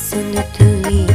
listen to me